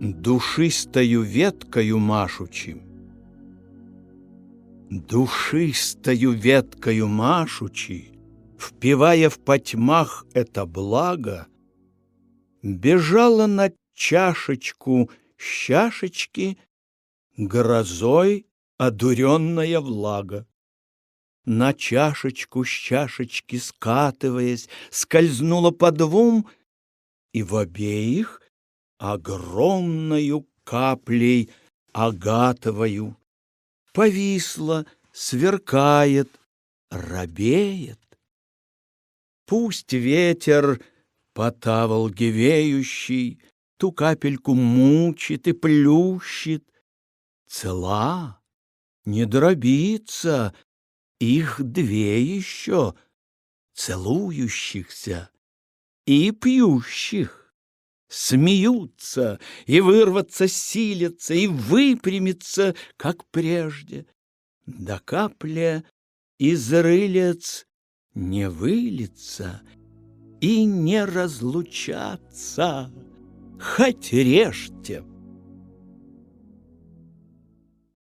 душистою веткою машучи. Душистою веткою машучи, впивая в потьмах это благо, бежала на чашечку с чашечки грозой одуренная влага. На чашечку с чашечки скатываясь, скользнула по двум, и в обеих огромною каплей агатовою повисла, сверкает, робеет. Пусть ветер по таволге веющий ту капельку мучит и плющит, цела, не дробится, их две еще, целующихся и пьющих. Смеются, и вырваться силятся, и выпрямиться, как прежде. Да капля из рылец не вылиться и не разлучаться, хоть режьте.